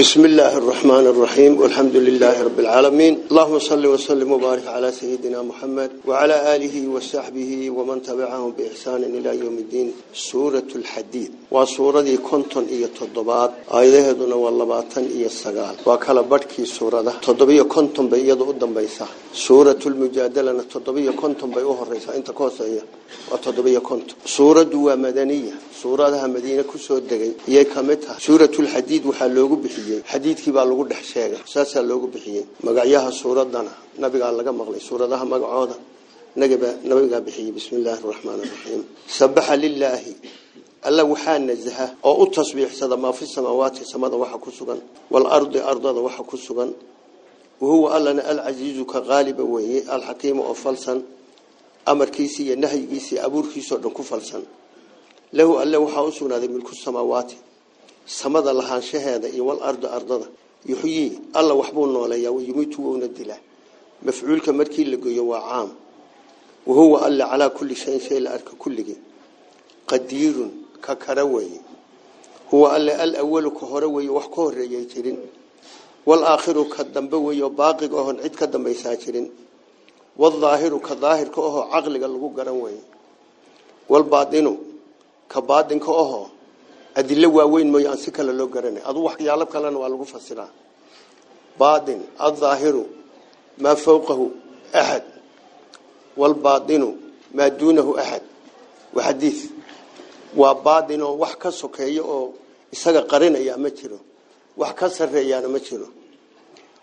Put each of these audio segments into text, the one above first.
بسم الله الرحمن الرحيم والحمد لله رب العالمين. اللهم صل وسلم وبارك على سيدنا محمد وعلى آله وصحبه ومن تبعهم بإحسان إلى يوم الدين. سورة الحديد. وسورة كنتن إيا تضبات دون واللباتن إيا السقال وكلا بدكي سورة تضبية كنتن بإياد قدام بيسا. سورة المجادلة تضبية كنتن بإيوه الرئيسة انت كوسا إيا. وتضبية كنتن. سورة دوا مدنية. سورة مدينة كسو الدقي إيا كمتها سورة الحديد وحلوغو بحيي xadiidkii baa lagu dhex sheegay saasaa loogu bixiyey magacyaha suuradana nabigaa laga maqlay suuradaha magacooda nabigaa bixiyey bismi illaahi araxmaani araxiim sabaxa lilaahi alla waxaa nasaha oo u tasbiixsada maa fi samaawaati samada waxa ku sugan waalardi ardada waxa ku sugan wahuwa allana alcasiizu ka qaaliba weeye alxakiimu oo falsan amarkiisii iyo nahyigiisii abuurkiisao dhan ku falsan lahu alle waxaa u sugnaaday milku samaawaati سمد الله عن شهادة يوال أرض أرضها يحيي الله وحبه النولي ويميته وندله مفعول كمركي اللي عام وهو الله على كل شيء شيء لأرك كله قدير ككروي هو الله الأول كهروي وحكور ريجيرين والآخر كالدنبوي وباقي كهن عد كالدنبيساجرين والظاهر كالظاهر كهو عقل كالغو كروي والباطن كباطن كهو adilo waaweyn mooy aan si kale loo garanay adu waxyaalo kalena waa lagu fasiraa baadin adaahiru maa fawqahu axad walbaadinu maa duunahu axad waa xadiid waa baadin oo wax ka sokeeya oo isaga qarinaya ma jiro wax ka sarreeyaana ma jiro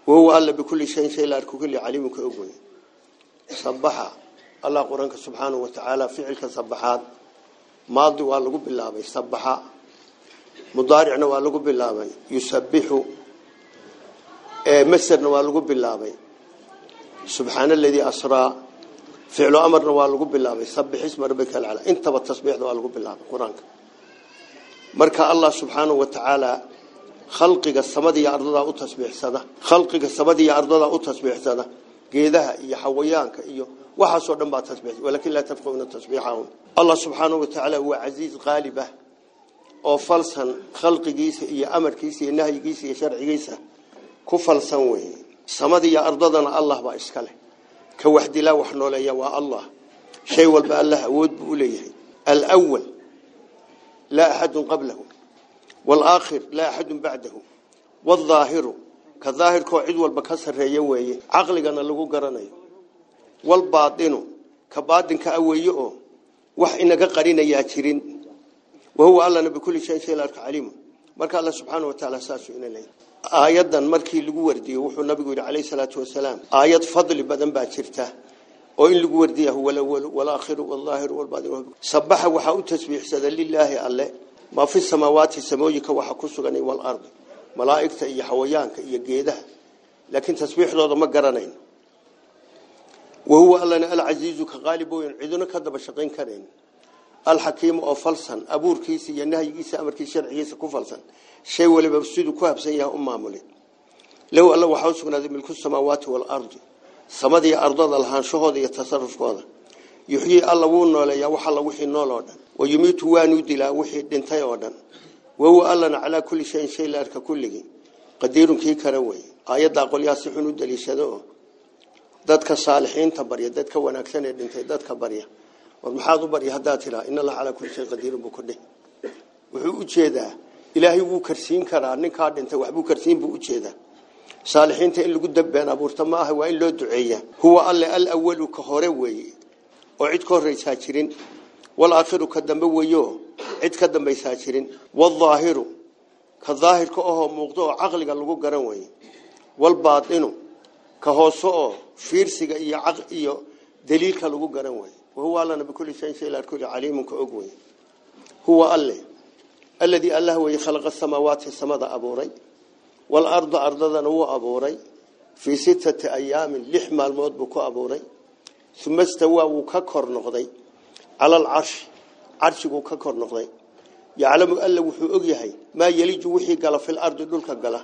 wahuwa alla bikulli shayin shay la arku kulli caliimunka og wey sabaxa allah qur-aanka subxaanahu wa tacaala ficilka sabaxaad maadi waa lagu bilaabay sabaxa mudaaricna waa lagu bilaabay yusabixu masderna waa lagu bilaabay subxaana aladii asraa ficlu amarna waa lagu bilaabay sabix isma rabbika alcala intaba tasbiixda waa lagu bilaabay qur-aanka marka allah subxaanahu wa tacaala khalqiga samada iyo ardada u tasbiixsada khalqiga samada iyo ardada u tasbiixsada geedaha iyo xawayaanka iyo waxaasoo dhan baa tasbiix walakin laa tafqahuna tasbiixahum oo falsan khalqigiisa iyo amarkiisa iyo nahyigiisa iyo sharcigiisa ku falsan weeye samada iyo ardadana allah baa iska leh ka wax dilaa wax nooleeya waa allah shay walba allah awood buu u leeyahay alwal laa axadun qablahu waalaakhir laa axadun bacdahu waalaahiru ka daahirkoo cid walba ka sarreeya weeye caqligana lagu garanayo walbaadinu ka baadinka a weeye oo wax inaga qarinayaa jirin wa tacaala saasuu ina leeyahay aayadan markii lagu wardiyo wuxuu nabigu yidhi calayhi salaatu wasalaam aayad fadli badan baa jirta oo in lagu wardiya huwa alawalu walaakhiru waldaahiru walbaadin sabaxa waxaa u tasbiixsada lilaahi alle maa fi samaawaati samooyinka waxa ku sugan walardi malaa'igta iyo xawayaanka iyo geedaha laakiin tasbiixdooda ma garanayn wahuwa allana alcasiizu ka qaalib weyn ciduna ka daba shaqayn karayn alxakiimu oo falsan abuurkiisa iyo nahyigiisa amarkiisa sharcigiisa ku falsan shay waliba siduu ku habsan yahay u maamulay low alla waxaa u sugnaaday milku samaawaati waalardi samada iyo ardada lahaanshahooda iyo tasarufkooda yuxyii alla wuu nooleeyaa wax alla wixii nool oo dhan wayumiitu waanuu dilaa wixii dhintay oo dhan wahuwa allana calaa kulli shayin shay la arka kulligii qadiirun kii kara wey aayaddaa qolyaa si xun u daliishado oo dadka والمحاض بري هداتلا إن الله على كل شيء قدير بكله وحوجه ذا إلهي بوكرسين كران نكاد أنت وحبوكرسين بوجه ذا صالحين تقول قد بين أبو رتماه وإلا دعية. هو الله الأول كهروي وعد كهري ساكرين. والآخر كدم بويه عد كدم بيساكرين والظاهر. كظاهر كأه مقطوع عقل قال لقو والباطن. كهوسو. فيرسي يعق يو دليل كلقو قرنوي وهو الله بكل شيء شيء لكل عليم كأقوي هو الله الذي الله يخلق السماوات السماء أبوري والأرض أرضا هو أبوري في ستة أيام لحم الموت بك أبوري ثم استوى وككر نقضي على العرش. عرش وككر نقضي يعلم ألا وحي أقيهي. ما يليج وحي قال في الأرض دولك قال.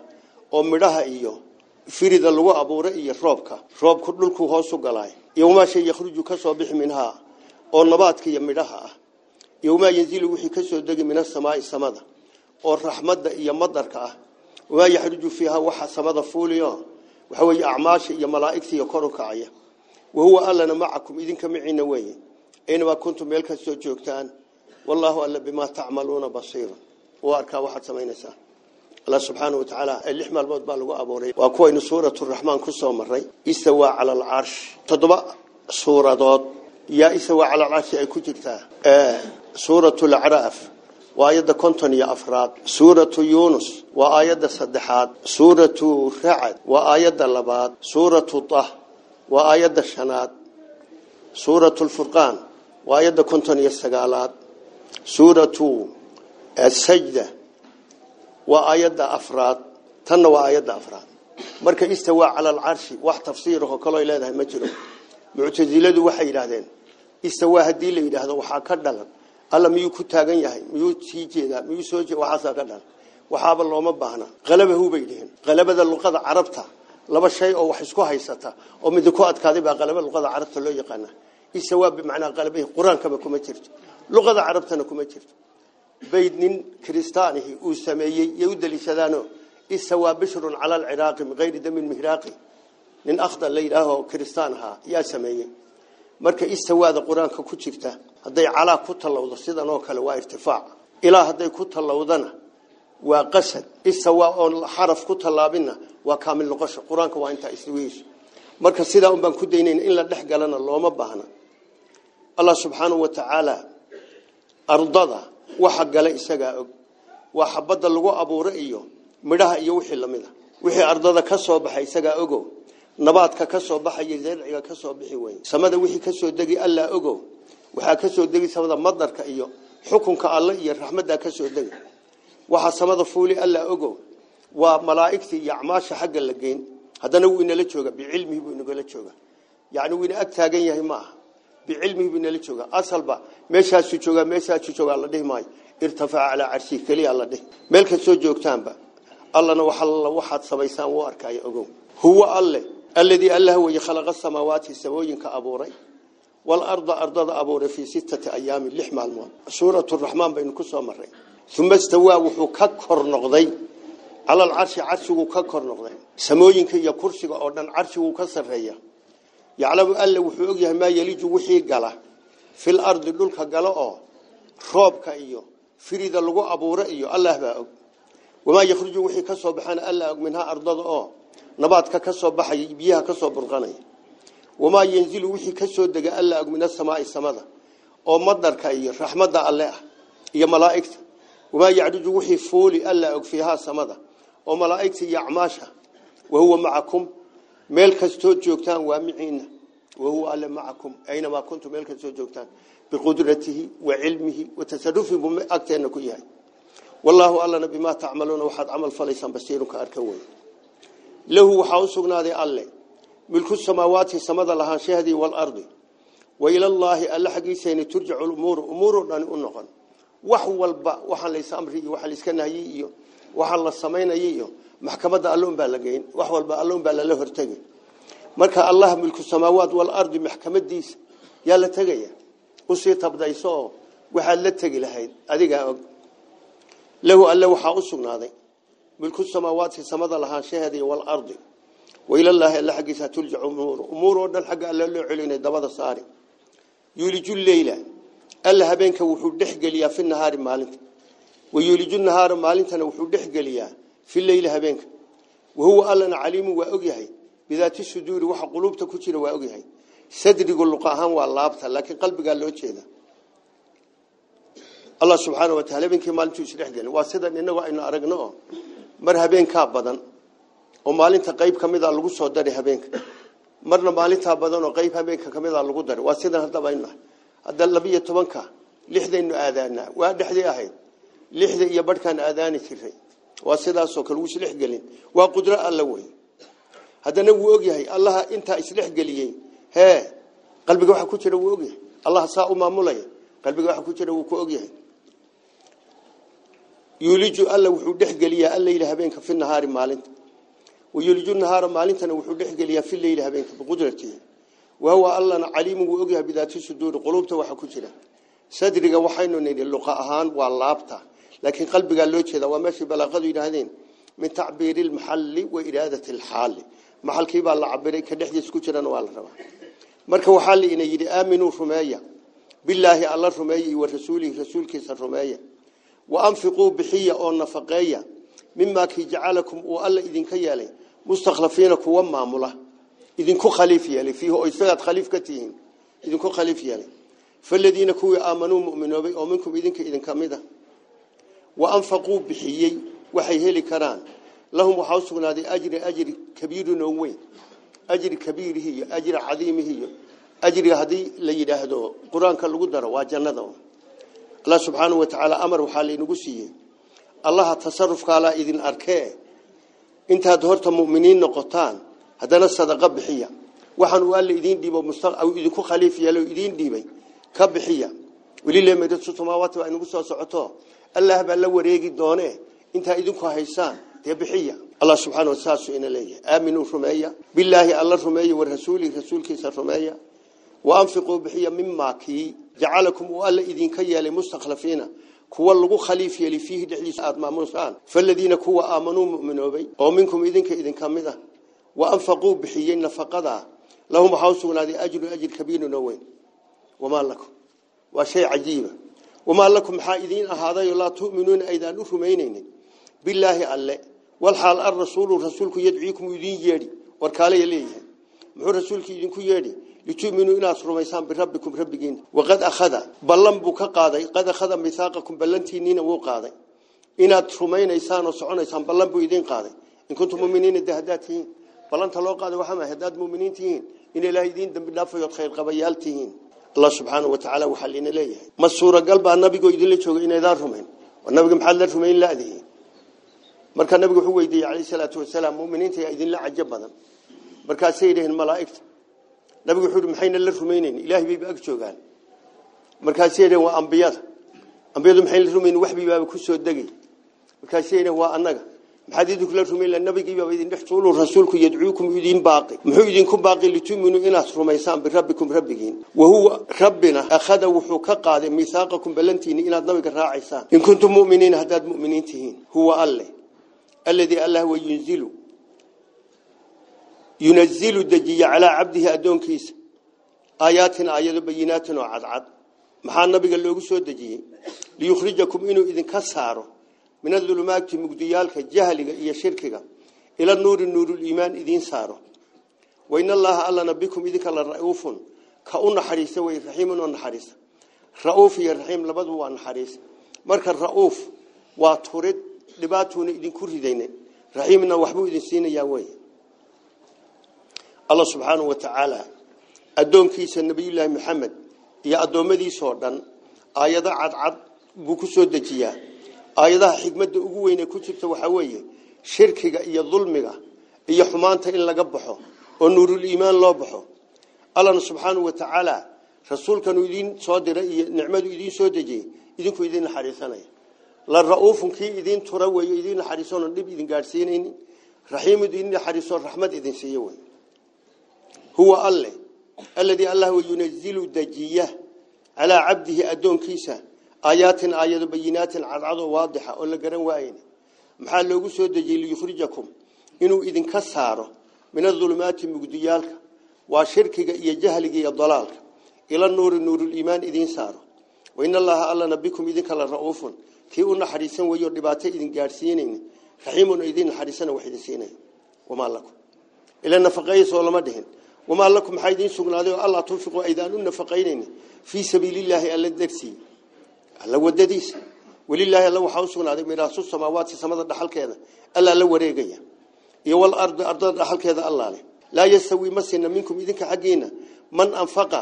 أمرها إيوه فريد الله أبو رئي الرابك الرابك دولك هو سقلاي يوم شيء يخرج كسو بح منها. Oo nabaadka iyo midhaha ah iyo wamaa yanzilu wixii ka soo degi min asamaai samada oo raxmadda iyo madarka ah wamaa yaxruju fiiha waxa samada fuuliyo waxa weeye acmaasha iyo malaa'igta iyo kor u kacaya wahuwa allana macakum idinka miciina weeye aynamaa kuntum meel kastoo joogtaan wallaahu alla bimaa tacmaluuna basiira u arkaa waxaad samaynaysaa allah subxaanahu watacaala lix maalmood baa lagu abuuray waa suuratu raxmaan ku soo maray istawaa cala alcarsh toddoba suuradood يا إسوع على العرش أكوجتة آه، سورة العراف وآيات كونتون يا أفراد. سورة يونس وآيات الصدحات. سورة رعد وآيات اللباد. سورة طه وآيات الشنات سورة الفرقان وآيات كونتون يا السقالات. سورة السجدة وآيات أفراد تنوى آيات أفراد مركز إستوى على العرش واحد تفسيره كله إلى ذهن مجرم. Muctasiladu waxay yidhaahdeen istawaa haddii la yidhaahdo waxaa ka dhalan alla miyuu ku taagan yahay miyuu sii jeedaa miyuu soo jeeda waxaasaa ka dhalan waxaaba looma baahna qalabahu bay dhihin qalabada luqada carabta laba shay oo wax isku haysata oo mid ku adkaaday baa qalaba luqada carabta loo yaqaana istawaa bimacnaa qalabahi qur-aankaba kuma jirto luqada carabtana kuma jirto bayd nin uu sameeyey iyo u daliishadaano istawaa bishrun cala alciraaqi min hayri damin mihraaqi nin akhda la yidhaaho kiristaan ahaa yaa sameeyey marka istawaada qur-aanka ku jirta hadday calaa ku tallowdo sidan oo kale waa irtifaac ilaa hadday ku tallowdana waa qasad istawaa oon xaraf ku tallaabinna waa kaamil noqosho qur-aanka waa intaa isweyso marka sidaa un baan ku daynayn in la dhex galana looma baahna allah subxaanahu wa tacaala ardada waxa gala isagaa og waa xabadda lagu abuuro iyo midhaha iyo wixii lamid a wixii ardada ka soo baxay isagaa ogo ka soo degi allaa ogo waxaa ka soo degi samada madarka iyo xukunka alle iyo raxmaddaa ka soo degi waxaa samada fuuli allaa ogo waa malaa'igtii iyo acmaasha xagga la geyn haddana wuu inala jooga bicilmihi buu inagala jooga yacni wuu ina ag taagan yahay ma aha bicilmihi buu inala jooga asalba meeshaasuu joogaa meeshaasuu joogaa la dhihi maayo irtafaca calaa carshihi keliya la dhihi meel kastoo joogtaanba allana waxalla waxaad samaysaan wuu arkaayo ogow huwa alle alladii allah weye khalaqa samaawaati samooyinka abuuray waalarda ardada abuuray fii sittati ayaamin lix maalmood suuratu raxmaan baynu ku soo maray uma stawaa wuxuu ka kor noqday cala alcarshi carshiguu ka kor noqday samooyinka iyo kursiga oo dhan carshiguu ka sarreeya yaclamu alle wuxuu ogyahay maa yeliju wixii gala fil ardi dhulka gala oo roobka iyo firida lagu abuuro iyo allah baa og wamaa nabaadka ka soo baxaya biyaha ka soo burqanaya wamaa yanzilu wixii ka soo dega alla og min asamaai samada oo madarka iyo raxmadda alle ah iyo malaa'igta wamaa yacruju wixii fuuli alla og fiihaa samada oo malaa'igta iyo acmaasha wahuwa macakum meel kastoo joogtaan waa miciina wahuwa alle macakum aynamaa kuntum meel kastoo joogtaan biqudratihi wa cilmihi wa tasarufi buu agteenna ku yahay wallaahu allana bimaa tacmaluuna waxaad camal falaysaan basiirunka arka wey samada lahaanshahdii waalardi wa ilallaahi alle xaggiisayna turjacu lumuuru umuuroo dhani u noqon wax walba waxaan lays amri iyo waxaa layska nahyey iyo waxaa la samaynayay iyo maxkamadda alle unbaa la geyn wax walba alle unbaa lala hortegay marka allah milku samaawaat waalardi maxkamadiisa yaa la tegaya usii tabdayso oo waxaad la tegi lahayd adigaa og lahu alle waxaa u sugnaaday milku samaawaati samada lahaanshaheeda iyo waalardi wa ilallaahi alle xaggiisa turjacu umuuru umuuroo dhan xagga alle loo celinay dabada saari yuuliju leyla alla habeenka wuxuu dhexgeliyaa fi nahaari maalinta wa yuuliju nahaara maalintana wuxuu dhexgeliyaa fi leyli habeenka wahuwa allana caliimu waa ogyahay bidaati suduuri waxa quluubta ku jira waa ogyahay sadrigu luqa ahaan waa laabta laakiin qalbigaa loo jeeda allah subxaana wa taala habeenkii maalintuu isdhexgelin mar habeenkaa badan oo maalinta qayb ka mida lagu soo dari habeenka marna maalintaa badan oo qayb habeenka ka mida lagu dari waa sidan haddaba aynu nahay hadda labiyo tobanka lixdaynu aadaanaa waa dhexdii ahayd lixda iyo barhkaan aadaani jiray waa sidaasoo kale wuu isdhexgelin waa qudro alla wey haddana wuu ogyahay allaha intaa isdhexgeliyey hee qalbiga waxa ku jira wuu ogyahay allah saa u maamulaya qalbiga waxa ku jira wuu ku ogyahay alla wuxuu dhexgeliyaa alleyla habeenka fi nahaari maalinta wayuuliju nahaara maalintana wuxuu dhexgeliyaa fi leyli habeenka biqudratihi wahuwa allana caliimu wuu ogyahay bidaati suduuri quluubta waxa ku jira sadriga waxaynu nidhi luqa ahaan waa laabta laakiin qalbigaa loo jeeda waa meeshay balaaqadu yidhaahdeen min tacbiiri almaxalli wa iraadati alxaali maxalkii baa la cabiray ka dhexdiis ku jirana waa la rabaa marka waxaa la ina yidhi aaminuu rumeeya bilaahi alla rumeeya iyo wa rasuulihi rasuulkiisa rumeeya وأنفقوا بحية أو نفقية مما كي جعلكم وألا إذن كيالي مستخلفينك ومامولة إذن كو خليف يالي فيه أو إثقات خليف كتيهن. إذن كو خليف يالي. فالذين كو آمنوا مؤمنوا بي أو منكم إذن كإذن كاميدا وأنفقوا بحية وحيهيلي كران. لهم وحاوسونا دي أجر أجر كبير نووي. أجر كبير هي أجر عظيم هي. أجر هذه اللي يدهدو قرآن كاللغو دارو واجنة دارو haddii la yidhaahdo qur-aanka lagu daro waa jannada allah subxaanahu wa tacaala amar waxaa laynagu siiyey allaha tasarufkaalaa idin arkee intaad horta mu'miniin noqotaan haddana sadaqa bixiya waxaan uu alla idiin dhiibo idinku khaliif yeelo idiin dhiibay ka bixiya welilah meedatu samaawaati baa inagu soo socoto allah baa la wareegi doone intaa idinku haysaan dee bixiya allah subxaana wa saasu ina leeyahay aaminuu جعلكم وألا إذن كي لمستخلفين. كوا اللغو خليفي اللي فيه دعليس ما موسان فالذين كوا آمنوا مؤمنوا بي ومنكم إذن كإذن كامدا وأنفقوا بحيين نفقضا لهم حوصون هذه أجل أجل كبير نوين. وما لكم. وشيء عجيب. وما لكم حائدين هذا يلا تؤمنون أيضا نفمينين. بالله الله والحال الرسول الرسول يدعيكم يدين يدي. وركالي يليه محور رسولك كي يدي. Litu'minuu inaad rumaysaan birabbikum rabbigiin waqad akhada ballan buu ka qaaday qad akhada mihaaqakum ballantiinniina wuu qaaday inaad rumaynaysaan oo soconaysaan ballan buu idiin qaaday in kuntum muminiina de haddaad tihiin ballanta loo qaaday waxaa mahay haddaad muminiin tihiin in ilaahay idiin dambi dhaafayood khayr qabayaal tihiin allah subxaanahu wa tacaala waxaa liina leeyahay ma suuragal baa nabigoo idinla joogay inaydaan rumayn nabiga maxaad la rumayn laadihi markaa nabigu wuxuu weydiiyey calayhi salaatu wasalaam muminiinta yaa idinla cajo badan markaasay yidhaheen malaa'igta nabigu wuxuu maxayna la rumaynayn ilaahay bayba ag joogaan markaasay yidhaheen waa ambiyada ambiyadu maxayna la rumaynayn waxbii baaba ku soo degay markaasay yidhaheen waa annaga maxaad idinku la lahaa nabigii baaba idin dhex tuulu rasuulku yadcuukum idin baaqi muxuu idinku baaqi litu'minuu inaad rumaysaan birabbikum rabbigiin wahuwa rabbina akhada wuxuu ka qaaday miihaaqakum ballantiini inaad nabiga raacaysaan in kuntum mu'miniina haddaad mu'miniin tihiin huwa alle alladii allah wa yunzilu ينزل الدجي على عبده أدون كيس. آيات آيات بينات وعدعد محال نبي قال له سوى الدجية ليخرجكم إنه إذن كساره. من الظلمات مقديالك الجهل إيا شركك. إلى النور النور الإيمان إذن ساره وإن الله ألا نبيكم إذن كلا رؤوف كأون حريس ويرحيم ون حريس رؤوف يرحيم لبدو ون حريس مرك الرؤوف واتورد لباتون إذن كرهدين. رحيمنا وحبو إذن سين يا ويه dhan aayado cadcad buu ku soo dejiyaa aayadaha xikmadda ugu weyne ku jirta waxaa weeye shirkiga iyo dulmiga iyo xumaanta in laga baxo oo nuuruliimaan loo baxo allahna subxaanahu wa tacaala rasuulkanuu idiin soo diray iyo nicmadu idiin soo dejiyey idinku idiin naxariisanaya la ra'uufun kii idiin tura weeye idiin naxariisoon dhib idin gaadhsiinaynin raxiimu idiin naxariisoon raxmad idin siiyo wey yunazilu dejiya calaa cabdihi addoonkiisa aayaatin aayado bayinaatin cadcadoo waadixa oo la garan waayen maxaa loogu soo dejiyey liyukhrijakum inuu idinka saaro min adulumaati mugdiyaalka waa shirkiga iyo jahliga iyo dalaalka ila nuuri nuuruliimaan idiin saaro wain allaha allana bikum idinka la ra'uufun kii u naxariisan weeyo dhibaato idin gaadhsiinayn raxiimun idin naxariisana wax idin siinay wamaa lakum ila nafaqeeyasoo lama dhihin wamaa lakum maxaa idiin sugnaaday oo allah tunfiqu aydaan u nafaqaynayni fii sabiilillaahi alla darsi alla wadadiisa walilaahi alla waxaa u sugnaaday miraasu samaawaati samada dhaxalkeeda alla la wareegaya iyo wal ardi ardada dhaxalkeeda allah leh laa yastawi masina minkum idinka xaggiina man anfaqa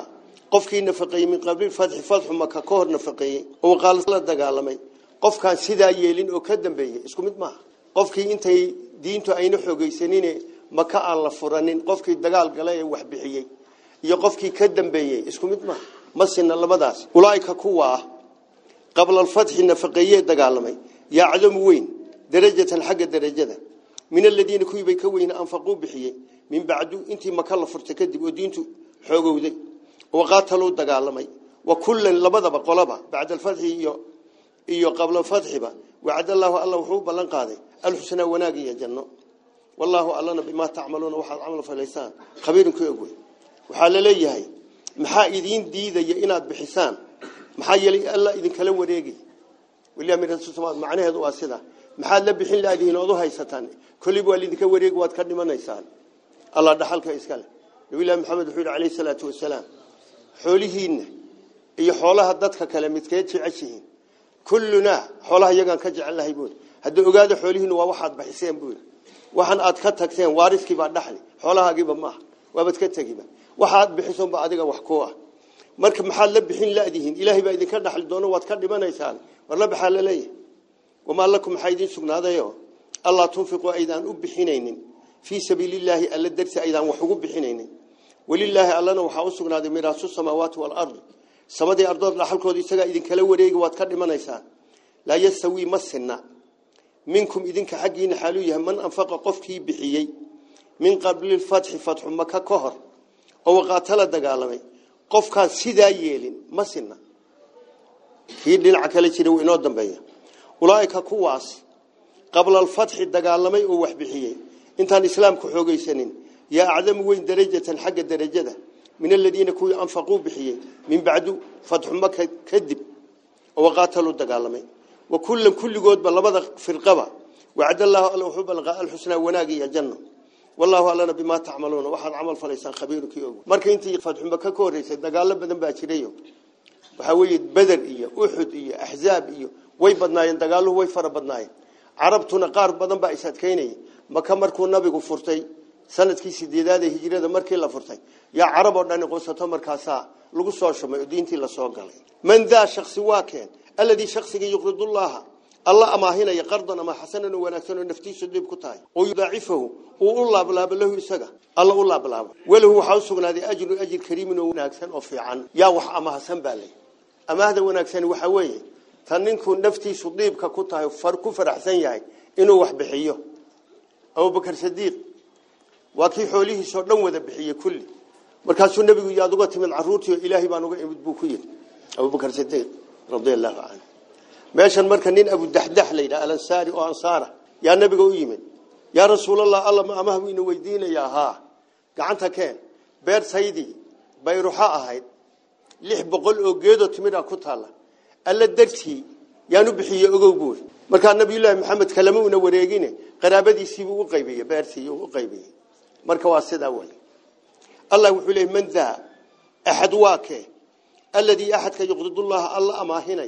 qofkii nafaqeeyey min qabli fatxi fatxu maka ka hor nafaqeeyey oo qaal la dagaalamay qofkaan sidaa yeelin oo ka dambeeyey isku mid maaha qofkii intay diintu ayna xoogaysanin maka aan la furanin qofkii dagaal galay ee wax bixiyey iyo qofkii ka dambeeyey isku mid maaha masina labadaas ulaaika kuwa ah qabla alfatxi nafaqeeyee dagaalamay yacdamu weyn darajatan xagga darajada min aladiina kuwii bay ka weyna anfaquu bixiyey min bacdu intii maka la furtay kadib oo diintu xoogowday waqaataluu dagaalamay wa kullan labadaba qolaba bacda alfatxi iyo iyo qabla fadxiba wacadallaahu alla wuxuu ballan qaaday alxusnaa wanaag iyo janno tacmaluuna waxaad camal falaysaan khabiirun ku ogwey waxaa la leeyahay maxaa idiin diidaya inaad bixisaan maxaa yeelay alla idinkala wareegay waliya min rasuul samaad macnaheedu waa sida maxaad la bixin laadiin oo u haysataan kulli waa idinka wareeg waad ka dhimanaysaan alla dhaxalka iska leh nabi maxamed wuxuu yiri kaleey salaatu wasalaam xoolihiina iyo xoolaha dadka kale midkeed jeceshihiin kulluna xoolaha yagan ka jecelahay buu hadii ogaado xoolihiina waa waxaad bixiseen buu waxan aad ka tagteen waariskii baa dhaxli xoolahaagiiba ma waabad ka tagiba waxaad bixisoo ba adiga wax ku ah marka maxaad la bixin laadihiin ilaahay baa idinka dhaxli doono waad ka dhimanaysaan war la baxaa la leeyahay wamaa lakum maxaa idin sugnaadayo allah tunfiqu aydaan u bixinaynin fii sabiilillaahi alla darsi aydaan wax ugu bixinaynin walilaahi allana waxaa u sugnaaday miraasu samaawaati waalardi samadii ardood dhaxalkooda isagaa idinkala wareegi waad ka dhimanaysaan laa yastawii ma sinna منكم إذنك كحقين حالوية من أنفق قفكي بحيي. من قبل الفتح فتح مكة كهر. أو قاتل دقالمي. قفكا سيدا ييلين. ما سنة في الدين عكالي شنو إنود دنبايا أولئك كواس. قبل الفتح دقالمي أوح بحيي. إنتان إسلام كحوقي سنين. يا أعلم وين درجة حق الدرجة ده. من الذين كوي أنفقوا بحيي. من بعده فتح مكة كذب. أو قاتلوا دقالمي. وكل كل جود بلبض في القبة وعد الله الوحب الغاء الحسن وناجي الجنة والله أعلم بما تعملون. واحد عمل فليس خبير كيوب. مرك أنت فتح بك كوري سيدنا قال لب دم باشريو بحوي بدر إياه أحد إياه أحزاب إياه وي بدناي أنت قال له وي فر بدناي عرب تنقار بدم بأسد كيني. ما كمر كون نبي كفرتي سنة كيس ديدا هجرة مرك إلا فرتي. يا عرب أنا قصة مركاسا لقصوا شو ما يدين تلا من ذا شخص واكين. Alladii shakhsiga yuqridullaha alla amaahinaya qardan ama xasanan oo wanaagsan oo naftiisu dib ku tahay oo yudaacifahu uu u laablaabo lahu isaga alla u laablaabo walahu waxaa u sugnaaday ajru ajir kariimin oo wanaagsan oo fiican yaa wax amahsan baa lay amaahda wanaagsan waxaa weeye tan ninkuu naftiisu diibka ku tahay far ku faraxsan yahay inuu wax bixiyo abubakar sadiiq waa kii xoolihiisoo dhan wada bixiyey kulli markaasuu nebigu yaad uga nin abudaxdax la yidhaha alansaari oo ansaara yaa nebiga u yimid yaa rasuulallah alla ma amaha buu ina weydiinayaa haa gacanta keen beer saydii bayruxo ahayd lix boqol oo geedoo timidha ku taalla alla dartii yaanu bixiyey ogow buuri markaa nabiyullaahi maxamed kalama una wareegine qaraabadiisiibuu u qaybiyey beertii u qaybiyey marka waa sidaa wey allah wuxuu leeyay man daa axad waa الذي أحد يقرض الله الله أما هنا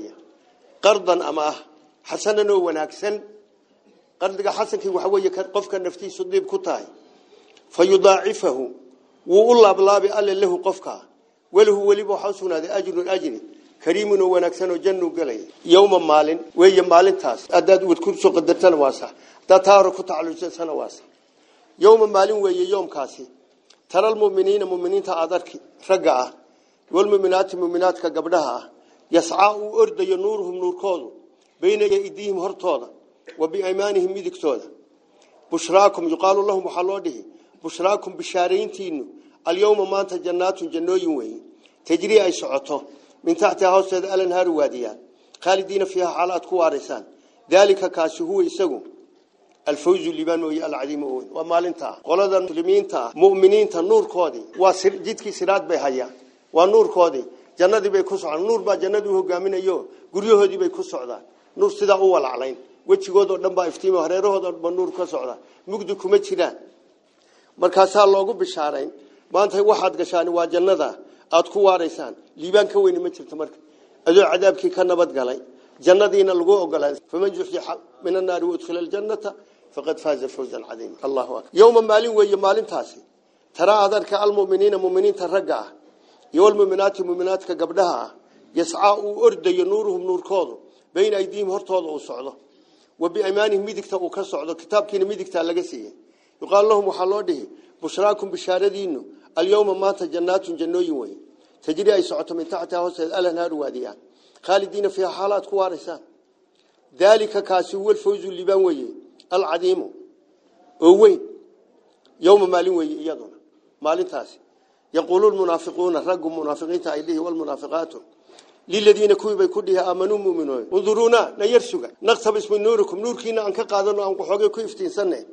قرضا أما حسنا ونعكسن قرض حسن كي وحوي قفك النفتي صديب كطاي فيضاعفه. وقول الله بلا الله قفك. وله ولي بحسن هذا أجر أجر كريم ونعكسن وجن وقلي. يوم مال ويا مال تاس. أداد وتكون سوق الدتان واسع تتارك على الجسنا واسع يوم مال ويا يوم كاسي. ترى المؤمنين المؤمنين تأذرك. رجعه. Weeye yoomkaasi tara almu'miniina mu'miniinta aad arki ragga ah walmu'minaati mu'minaadka gabdhaha ah yascaa uu ordayo nuuruhum nuurkoodu bayna aydihim hortooda wa biaymaanihim midigtooda bushraakum yuqaalu lahum waxaa loo dhihi bushraakum bishaarayntiinu alyowma maanta jannaatun jannooyin weeye tajrii ay socoto min taxtiha hoosteeda alanhaaru waadiyaan khaalidiina fiiha xaalaad ku waaraysaan daalika kaasi huwa isagu alfawzu liban mooye alcadiimu owen waa ah nuurkoodii jannadii bay ku socdaan nuur baa jannadii u hogaaminayo guryahoodii bay ku socdaan nuur sidaa u walaclayn wejigoodoo dhan baa iftiima hareerahoodoo dhan baa nuur ka socdaa mugdi kuma jiraan markaasaa loogu bishaarayn maanta waxaad gashaan waa jannada aad ku waaraysaan liibaan ka weyni ma jirto marka adoo cadaabkii ka nabad galay jannadiina lagu ogolaaday faman juxzixa min annaari waudkhila aljannata faqad faaza fawzan cadiima allahu akbar yowma maalin weeye maalintaasi taraa aad arka almu'miniina mu'miniinta ragga ah ah ordayo nuuruhum nuurkoodu bayna aydiihim hortooda uu socdo wa biaymaanihim midigta uu ka socdo kitaabkiina midigtaa laga siiyey yuqaalu lahum waxaa loo dhihi bushraakum bishaaradiinu alyowma maanta jannaatun jannooyin wey tajri ay socoto min taxtiha hoosteeda alanhaaru waadiyaan khaalidiina fiiha xaalaad ku waaraysaan daalika kaasi huwa alfawzu libaan weeye alcadiimu oo weyn yowma maalin weeye iyaduna maalintaasi يقول المنافقون رجوا منافقين تعليه والمنافقات. للذين كوي بكلها آمنوا مؤمنون. انظرونا نيرسوك نقصب اسم نوركم. نوركين أنك قادلوا أنك حقي كوي افتنسنة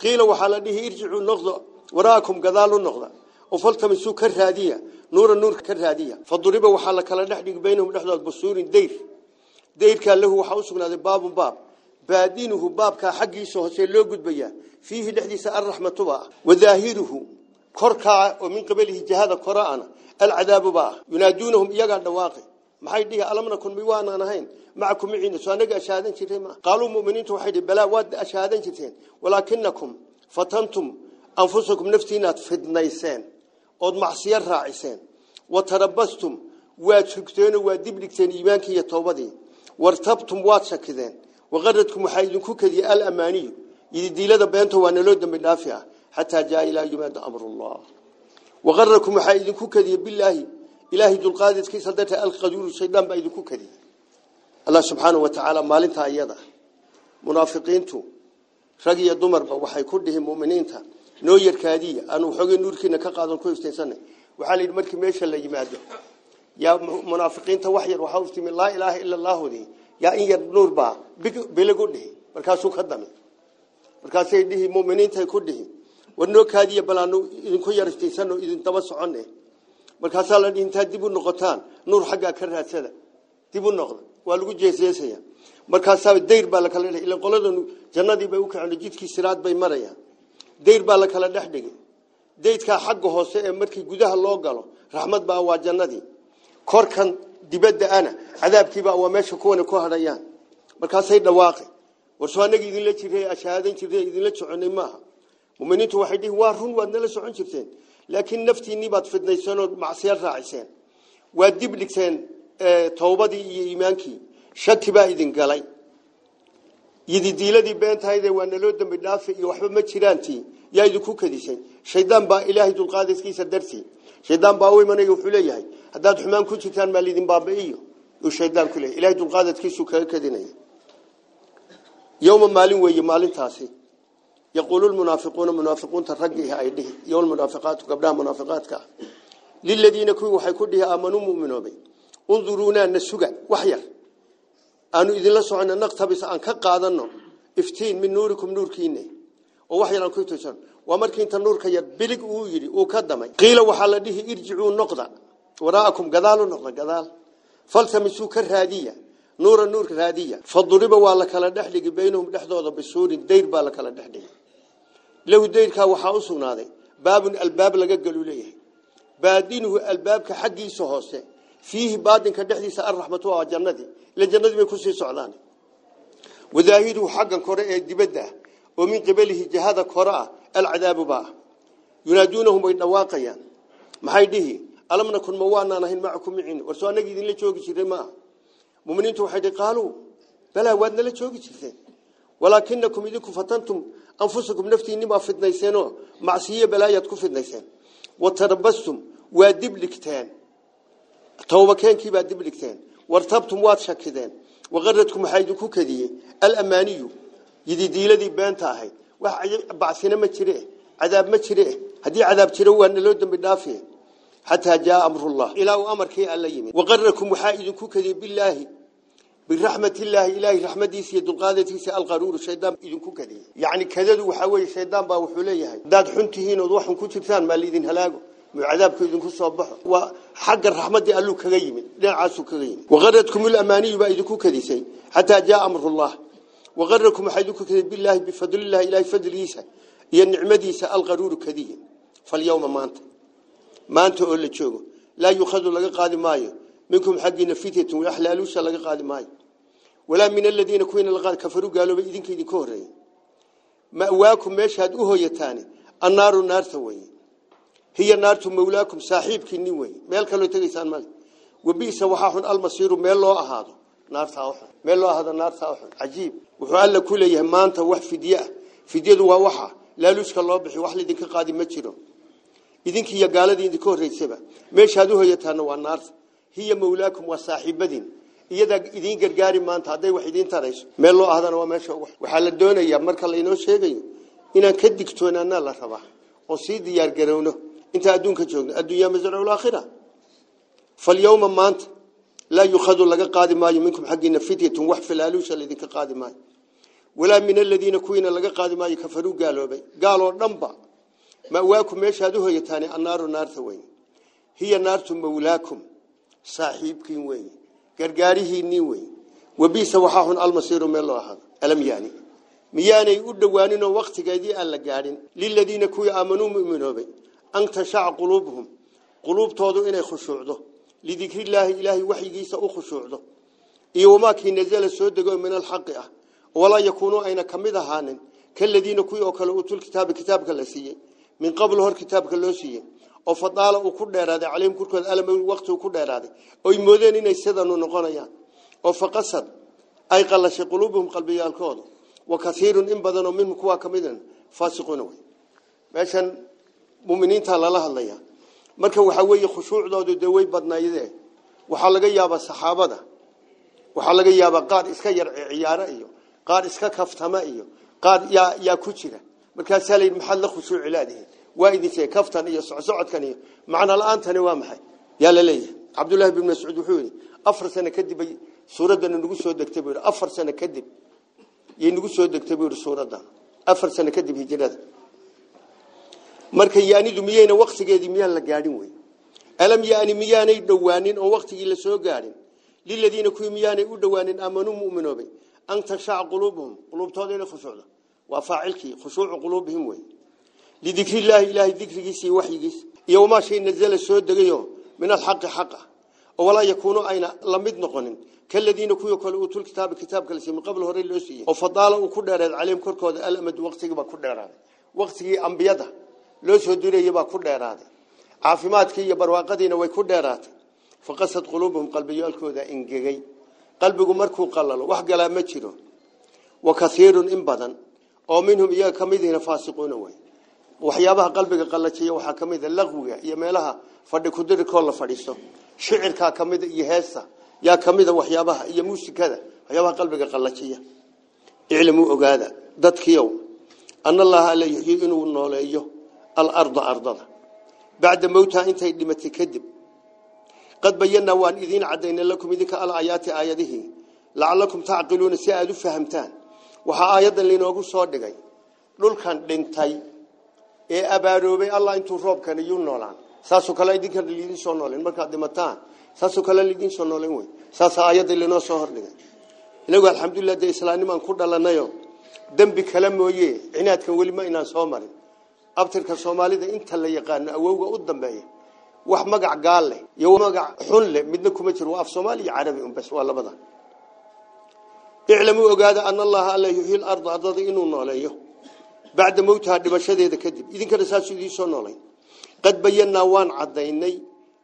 قيل وحالده ارجعوا النقضة. وراكم قذالوا النقضة. وفلتمسوا كرهادية. نور النور كرهادية. فضربوا وحالك نحن بينهم نحن بصور دير. دير كان له وحاوسكنا ذي باب باب. بادينه باب كحقي سوهسين لوقود بيا. فيه لحظة الرحمة وذاهيره. كركا ومن قبله جهاد القرآن العذاب با ينادونهم يجا الدواقي ما حد يجا ألم نكون بيوانا نهين معكم عين سواء نجا شهادين كتير ما قالوا مؤمنين توحيد بلا واد أشهادين كتير ولكنكم فتنتم أنفسكم نفسينا في النيسان قد معصير راعسين وتربستم واتشكتين وادبلكتين إيمانك يتوبدين وارتبتم واتشكتين وغردكم حيدكم كذي الأماني إذا ديلا دبنتوا وانلود من دافعه xataa jaa ilaa yumaada amrullah waqarakum waxaa idinku kadiyey bilaahi ilaahay dulqaadidkiisa darta alqaduuru shaydaan baa idinku kadiyey allah subxaanahu wa tacaala maalintaa iyada munaafiqiintu rag iyo dumarba waxay ku dhihi muminiinta noo yarkaadiya aanu xoogay nuurkiina ka qaadan ku iftiinsanay waxaa la yidhi markii meesha la yimaado yaa munaafiqiinta wax yar waxaa uftimi laa ilaaha ila allaahudii yaa in yar nuur baa biligu dhihi markaasuu ka dami markaasay dhihi muminiintay ku dhihi war noo kaadiya balaanu idinku yar iftiinsano idin daba soconne markaasaa la intaad dib u noqotaan nuur xaggaa ka raadsada dib u noqda waa lagu jeeseesaya markaasaa dayr baa la kala dhigay ila qoladanu jannadii bay u kaceen jidkii siraad bay marayaan dayr baa la kala dhex dhigay daydkaa xagga hoose ee markii gudaha loo galo raxmad baa waa jannadii korkan dibadda ana cadaabkiibaa waa meesha kuwana ku hadhayaan markaasay dhawaaqi war soo annaga idinla jiray ashaadan jirtay idinla soconay maaha ومن أنتوا واحد يوارون وأنا لا سعون لكن نفتي نبات في نيسان ومعصير راعيسان وأدب لك سان آه، توبة دي إيمانك شك بعيدن قالي. يدي ديلا دي بنت هيدا وأنا لودم بالنافع يوحب ما تشرانتي يا يدكوك هديسان شيطان با إلهي ذو كيس الدرسي. شيطان باوي من يوفل يه هذا حمام كل شيطان مالي دين باب أيه وشيطان كله. إلهي ذو القادس كيس شكرك دينه يوم مالين ويا مالين تاسه يقول المنافقون منافقون ترقيها أيده. يوم المنافقات قبلها منافقاتك. للذين كونوا حيكونوا آمنوا مؤمنون انظرونا أن السجع وحير أنه إذن لسعنا نقتبس أن كقادنا افتين من نوركم نوركين ووحيا لنكوتوشان ومركين تنورك يدبلق ويري وكدمي. قيل وحالده ارجعوا النقضة. وراءكم قذال النقضة. قذال. فالتمسوا كرهادية نور النور كرهادية فالضربة والكالدحلق بينهم لحظة بسور الدير بالكالدحلق. Lahu dayrkaa waxaa u sugnaaday baabun albaab laga galu leeyahay baadinuhu albaabka xaggiisa hoose fiihi baadinka dhexdiisa alraxmatu waa jannadii ila jannadii bay kusii socdaan wadaahiruhu xaggan kore ee dibadda ah oo min qibalihi jihada kore ah alcadaabu baa yunaaduunahum way dhawaaqayaan maxay dhihi alam nakun ma waanaan ahayn macakum micin war soo annaga idinla joogi jiray maaha muminiintu waxay dhihi qaaluu balaa waad nala joogi jirteen walaakinakum idinku fatantum أنفسكم نفتي نبا فتنيسينو. معصية بلايات كفتنيسين وتربستم وادب لكتان توبة كان كيبا دب لكتان وارتبتم واتشا كدان وغردكم حيدكو كدية الأماني يدي دي لدي بانتا هاي وبعثنا ما تريه عذاب ما تريه هدي عذاب تريه وأن لو دم حتى جاء أمر الله. إلى أمر كي ألا يمين. وغركم حائدكو كذي بالله. بالرحمة الله إلهي رحمة ديس القادة قادتيس الغرور الشيطان إذن كوكدي يعني كذلك حوالي الشيطان بأوحوليها داد حنتهين وضوحهم كتبتان ما الذين هلاقوا وعذابك إذن كسوا بحر وحق الرحمة دي قال له كغيم نعاسوا كغيم وغردكم الأماني بأيدك كديسي حتى جاء أمر الله. وغركم حيدك كذب الله بفضل الله إلهي فضل إيسا. ينعم ديس الغرور كذين فاليوم ما أنت. ما أنت أقول لك لا يخذ لك قادم مايو. منكم حق نفيتة وأحلال وش الله قال ماي. ولا من الذين كون الغال كفروا قالوا بإذنك إذن كهرين مأواكم مشهد أهو يتاني. النار النار ثوي. هي النار مولاكم صاحبك النوي مالك لو تغيثان مالك وبيس وحاحن المصير مال الله أهاده نار ثاوح مال الله هذا نار ثاوح عجيب. وحال كل يهمان توح في دياء في دياء ووحا لا لوشك الله بحي وحل إذنك قادم مجره إذنك يقال إذنك كهرين سبا مشهد أهو يتاني والنار ثوي hiya mawlaakum waa saaxiibadiin iyadaa idiin gargaari maanta hadday wax idiin tarayso meel loo ahdana waa meesha waxaa la doonayaa marka laynoo sheegayo inaan ka digtoonaana la rabaa oo sii diyaar garowno inta adduunka joogno adduunyaa masracu laakhira falyawma maanta laa yukhadu laga qaadi maayo minkum xaggiina fidyatun wax filaaluusha laydinka qaadi maayo walaa min aladiina kuwiina laga qaadi maayo kafaruu gaaloobay gaaloo dhanba ma'waakum meeshaad u hoyataani annaaru naarta weyn hiya naartu mawlaakum xun almasiiru meel loo ahaado alam yaani miyaanay u dhowaaninoo waktigeedii aan la gaadhin liladiina kuwii aamanuu mu'minoobay an tashaca quluubuhum quluubtoodu inay khushuucdo lidikrilaahi ilaahay waxyigiisa u khushuucdo iyo wamaakii nazala soo dego min alxaqi ah walaa yakuunuu ayna ka mid ahaanin kaladiina kuwii oo kale uutul kitaabi kitaabka la siiyey min qabl hor kitaabka loo siiyey oo fadaala uu ku dheeraaday calayhim korkooda alam waqti uu ku dheeraaday oy moodeen inay sidanu noqonayaan oo faqasad ay qalashay quluubuhum qalbiyaalkooda wa kaiirun in badanoo minhum kuwaa ka midan faasiquuna wey meeshan muminiinta lala hadlaya marka waxaa weeye khushuucdoodu dee way badnaydee waxaa laga yaabaa saxaabada waxaa laga yaabaa qaar iska yar ciyaaro iyo qaar iska kaftama iyo qaar yaa yaa ku jira markaasaa layidhi maxaad la khushuuci laadihin iyo macno la-aantani waa maxay yaa la leeyahay cabdullaahi bin mascuud wuxuu yidhi afar sano kadib ay suuraddana nagu soo degtay buu yidhi afar sano kadib yay nagu soo degtay buu yidhi suuraddan afar sano kadib hijrada marka yaanidu miyayna waktigeedii miyaan la gaadhin wey alam yaani miyaanay dhowaanin oo waktigii la soo gaadhin liladiina kuwii miyaanay u dhowaanin aamanuu mu'minoobay an tashaca quluubuhum quluubtooda inay khushuucdo waa faacilkii khushuucu quluubihim wey xaqa oo walaa yakuunu ayna la mid noqonin kaladiina kuwii kale uutul kitaabi kitaabka la siiyey min qabl hore loo siiyey oo fadaala uu ku dheereed calayhim korkooda alamadu waqtigii baa ku dheeraaday waqtigii ambiyada loo soo dirayay baa ku dheeraaday caafimaadkii iyo barwaaqadiina way ku dheeraatay faqasad quluubuhum qalbiyaalkooda ingegay qalbigu markuu qalalo wax galaa ma jiro wa kaiirun in badan oo minhum iyaga ka midiina faasiquuna way waxyaabaha qalbiga qallajiya waxaa ka mid a laqwiga iyo meelaha fadhi kudirikoo la fadhiisto shicirkaa ka mida iyo heesta yaa ka mida waxyaabaha iyo muusikada waxyaabaha qalbiga qallajiya iclamuu ogaada dadkiiow ana allaha alla yuxyi inuu nooleeyo alarda ardada bacda mowtaha intay dhimatay kadib qad bayanaa waan idiin cadaynay lakum idinka alayaati aayadihii lacalakum tacqiluuna si aada u fahamtaan waxaa aayaddan lainoogu soo dhigay dhulkan dhintay ee abaaroobay allah intuu roobkan iyuu noolaan saasoo kale idinkan lidiin soo noolen markaad dhimataan saasoo kale lidiin soo noolen wey saasaa aayadda linoo soo hordhigay inagu alxamdulilah dee islaamnimaan ku dhalanayo dembi kale mooye cinaadkan weli ma inaan soo marin abtirka soomaalida inta la yaqaano awowga u dambeeya wax magac gaal leh iyo magac xun leh midna kuma jiro waa af soomaali iyo carabi un bas waa labada iclamuu ogaada ana allaha alla yuxyi larda ardada inuu nooleeyo dhimashadeeda kadib idinkana saasuu idiin soo noolay qad bayanaa waan cadaynay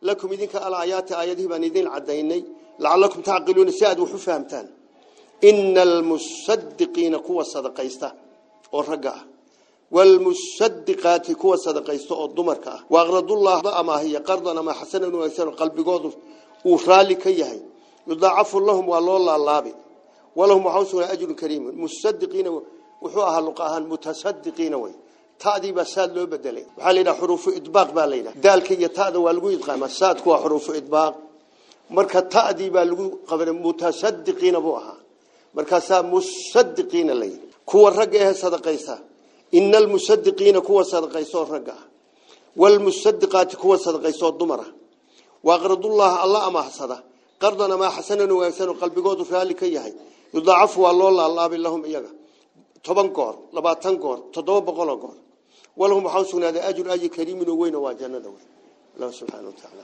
lakum idinka alayaati aayadihii baan idiin cadaynay lacalakum tacqiluuna si aad wax u fahamtaan ina almusadiqiina kuwa sadaqaysta oo ragga ah waalmusadiqaati kuwa sadaqaysta oo dumarka ah waaqradullah amaahiya qardan ama xasanan wanaagsan qalbigoodu uu raalli ka yahay yudaacafu lahum waa loo laalaabi walahum usugnaa ajrun kariimun musadiqiina wuxuu ahaa luqa ahaan mutasadiqiina wey ta'dii baa saad loo bedelay waxaa la yidhaha xuruufu idbaaq baa la yidhaha daalka iyo ta'da waa lagu idqaamaa saadku waa xuruufu idbaaq marka ta'dii baa lagu qabanay mutasadiqiina buu ahaa markaasaa musadiqiina la yidhi kuwa ragga ehe sadaqaysta ina almusadiqiina kuwa sadaqaystaoo ragga ah waalmusadiqaati kuwa sadaqaystaoo dumar ah waaqradullaha alla amaahsada qardan amaa xasanan wanaagsanoo qalbigoodu raalli ka yahay yudaacafu waa loo laalaabi lahum iyaga toban goor labaatan goor toddoba boqoloo goor walahum waxaa u sugnaaday ajru aji kariimin oo weyn oo waa jannada wey allah subxaana wa tacaala